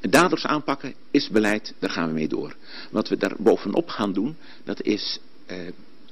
daders aanpakken is beleid, daar gaan we mee door. Wat we daar bovenop gaan doen, dat is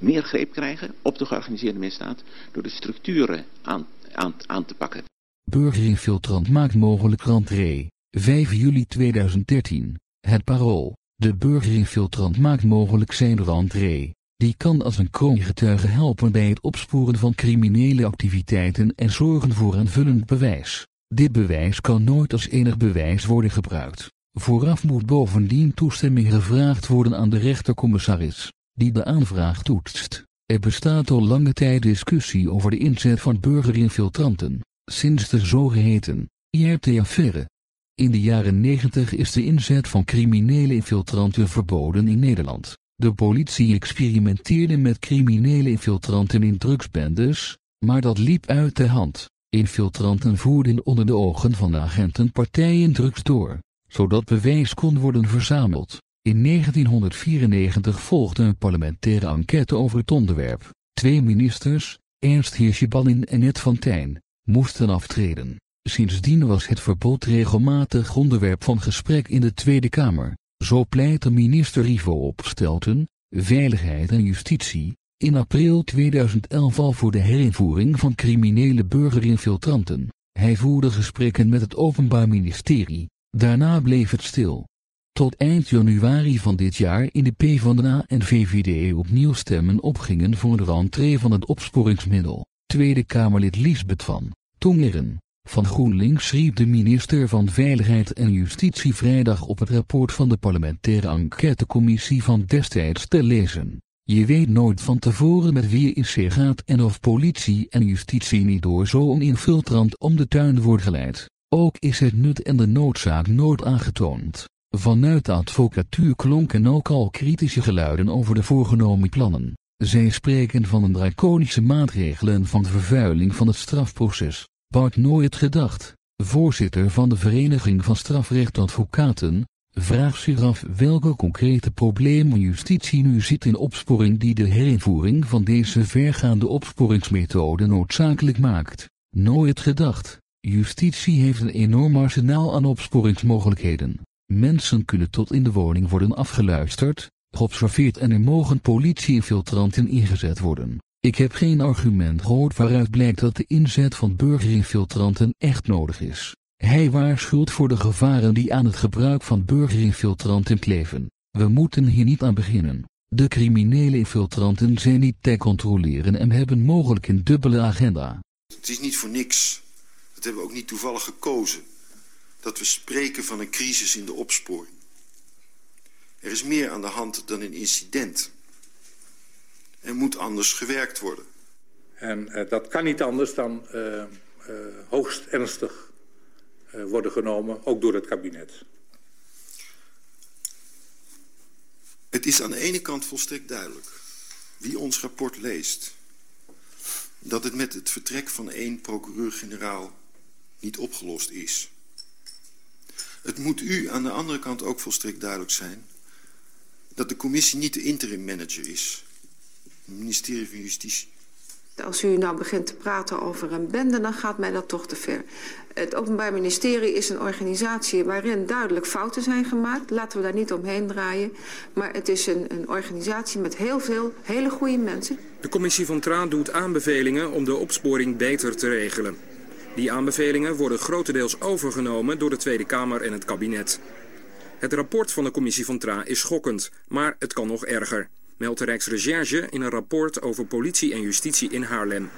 meer greep krijgen op de georganiseerde misdaad door de structuren aan, aan, aan te pakken. Burgerinfiltrant maakt mogelijk rentree. 5 juli 2013. Het parool. De burgerinfiltrant maakt mogelijk zijn rentree. Die kan als een kroongetuige helpen bij het opsporen van criminele activiteiten en zorgen voor aanvullend bewijs. Dit bewijs kan nooit als enig bewijs worden gebruikt. Vooraf moet bovendien toestemming gevraagd worden aan de rechtercommissaris, die de aanvraag toetst. Er bestaat al lange tijd discussie over de inzet van burgerinfiltranten, sinds de zogeheten IRT-affaire. In de jaren 90 is de inzet van criminele infiltranten verboden in Nederland. De politie experimenteerde met criminele infiltranten in drugsbendes, maar dat liep uit de hand. Infiltranten voerden onder de ogen van de agenten partijen drugs door, zodat bewijs kon worden verzameld. In 1994 volgde een parlementaire enquête over het onderwerp. Twee ministers, Ernst Hirschballin en Ed van Tijn, moesten aftreden. Sindsdien was het verbod regelmatig onderwerp van gesprek in de Tweede Kamer. Zo pleitte minister Ivo Opstelten, Veiligheid en Justitie, in april 2011 al voor de herinvoering van criminele burgerinfiltranten. Hij voerde gesprekken met het Openbaar Ministerie, daarna bleef het stil. Tot eind januari van dit jaar in de PvdA en VVD opnieuw stemmen opgingen voor de rentree van het opsporingsmiddel. Tweede Kamerlid Liesbeth van Tongeren van GroenLinks schreef de minister van Veiligheid en Justitie vrijdag op het rapport van de parlementaire enquêtecommissie van destijds te lezen. Je weet nooit van tevoren met wie je in zee gaat en of politie en justitie niet door zo'n infiltrant om de tuin wordt geleid. Ook is het nut en de noodzaak nooit aangetoond. Vanuit de advocatuur klonken ook al kritische geluiden over de voorgenomen plannen. Zij spreken van een draconische maatregelen van vervuiling van het strafproces. Bart Nooit gedacht, voorzitter van de Vereniging van Strafrechtadvocaten, vraagt zich af welke concrete problemen justitie nu ziet in opsporing die de herinvoering van deze vergaande opsporingsmethode noodzakelijk maakt. Nooit gedacht, justitie heeft een enorm arsenaal aan opsporingsmogelijkheden. Mensen kunnen tot in de woning worden afgeluisterd, geobserveerd en er mogen politieinfiltranten ingezet worden. Ik heb geen argument gehoord waaruit blijkt dat de inzet van burgerinfiltranten echt nodig is. Hij waarschuwt voor de gevaren die aan het gebruik van burgerinfiltranten kleven. We moeten hier niet aan beginnen. De criminele infiltranten zijn niet te controleren en hebben mogelijk een dubbele agenda. Het is niet voor niks, dat hebben we ook niet toevallig gekozen, dat we spreken van een crisis in de opsporing. Er is meer aan de hand dan een incident. Er moet anders gewerkt worden. En uh, dat kan niet anders dan uh, uh, hoogst ernstig worden genomen, ook door het kabinet. Het is aan de ene kant volstrekt duidelijk, wie ons rapport leest, dat het met het vertrek van één procureur-generaal niet opgelost is. Het moet u aan de andere kant ook volstrekt duidelijk zijn dat de commissie niet de interim manager is ministerie van Justitie. Als u nou begint te praten over een bende, dan gaat mij dat toch te ver. Het Openbaar Ministerie is een organisatie waarin duidelijk fouten zijn gemaakt. Laten we daar niet omheen draaien. Maar het is een, een organisatie met heel veel hele goede mensen. De commissie van Traan doet aanbevelingen om de opsporing beter te regelen. Die aanbevelingen worden grotendeels overgenomen door de Tweede Kamer en het kabinet. Het rapport van de commissie van Tra is schokkend, maar het kan nog erger meldt de Rijksrecherche in een rapport over politie en justitie in Haarlem.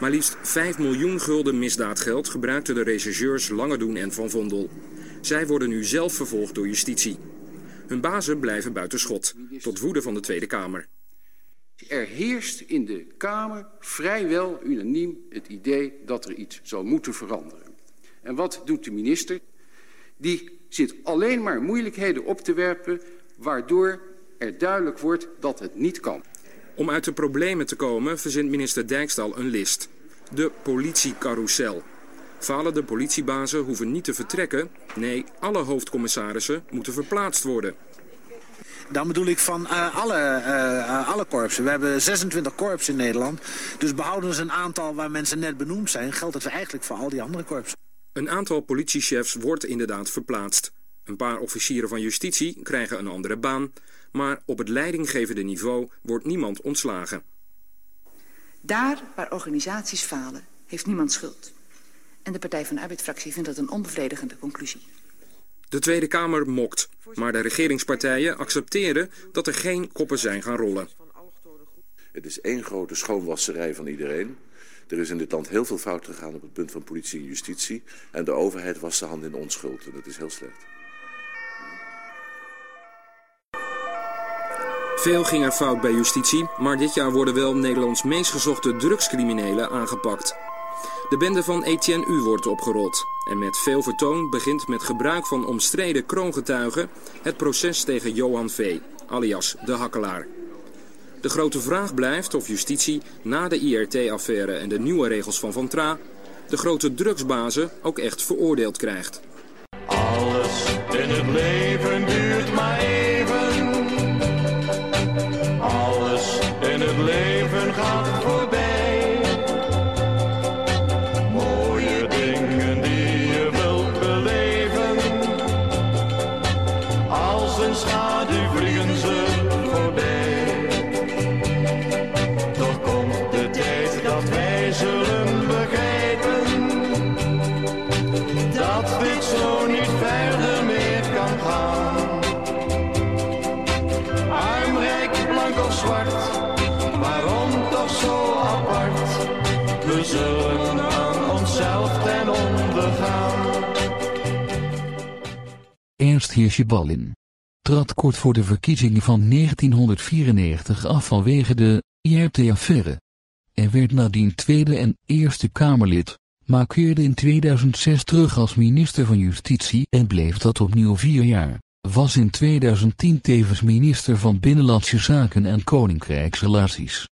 Maar liefst 5 miljoen gulden misdaadgeld gebruikten de rechercheurs Langedoen en Van Vondel. Zij worden nu zelf vervolgd door justitie. Hun bazen blijven buiten schot, tot woede van de Tweede Kamer. Er heerst in de Kamer vrijwel unaniem het idee dat er iets zal moeten veranderen. En wat doet de minister? Die zit alleen maar moeilijkheden op te werpen... waardoor er duidelijk wordt dat het niet kan. Om uit de problemen te komen verzint minister Dijkstal een list. De politiecarousel. Falen de politiebazen hoeven niet te vertrekken. Nee, alle hoofdcommissarissen moeten verplaatst worden. Dan bedoel ik van uh, alle, uh, alle korpsen. We hebben 26 korpsen in Nederland. Dus behouden ze een aantal waar mensen net benoemd zijn... geldt het eigenlijk voor al die andere korpsen. Een aantal politiechefs wordt inderdaad verplaatst. Een paar officieren van justitie krijgen een andere baan, maar op het leidinggevende niveau wordt niemand ontslagen. Daar waar organisaties falen, heeft niemand schuld. En de Partij van de Arbeid-fractie vindt dat een onbevredigende conclusie. De Tweede Kamer mokt, maar de regeringspartijen accepteren dat er geen koppen zijn gaan rollen. Het is één grote schoonwasserij van iedereen. Er is in dit land heel veel fout gegaan op het punt van politie en justitie. En de overheid was de hand in onschuld. En dat is heel slecht. Veel ging er fout bij justitie, maar dit jaar worden wel Nederlands meest gezochte drugscriminelen aangepakt. De bende van Etienne U wordt opgerold. En met veel vertoon begint met gebruik van omstreden kroongetuigen het proces tegen Johan V., alias de Hakkelaar. De grote vraag blijft of justitie na de IRT-affaire en de nieuwe regels van Van Tra de grote drugsbazen ook echt veroordeeld krijgt. Alles in het leven Dit zo niet verder meer kan gaan. Arm, rijk, blank of zwart, waarom toch zo apart? We zullen aan onszelf ten onder gaan. Ernst Hirschballin trad kort voor de verkiezingen van 1994 af vanwege de IRT-affaire. En werd nadien Tweede en Eerste Kamerlid, maar keerde in 2006 terug als minister van Justitie en bleef dat opnieuw vier jaar. Was in 2010 tevens minister van Binnenlandse Zaken en Koninkrijksrelaties.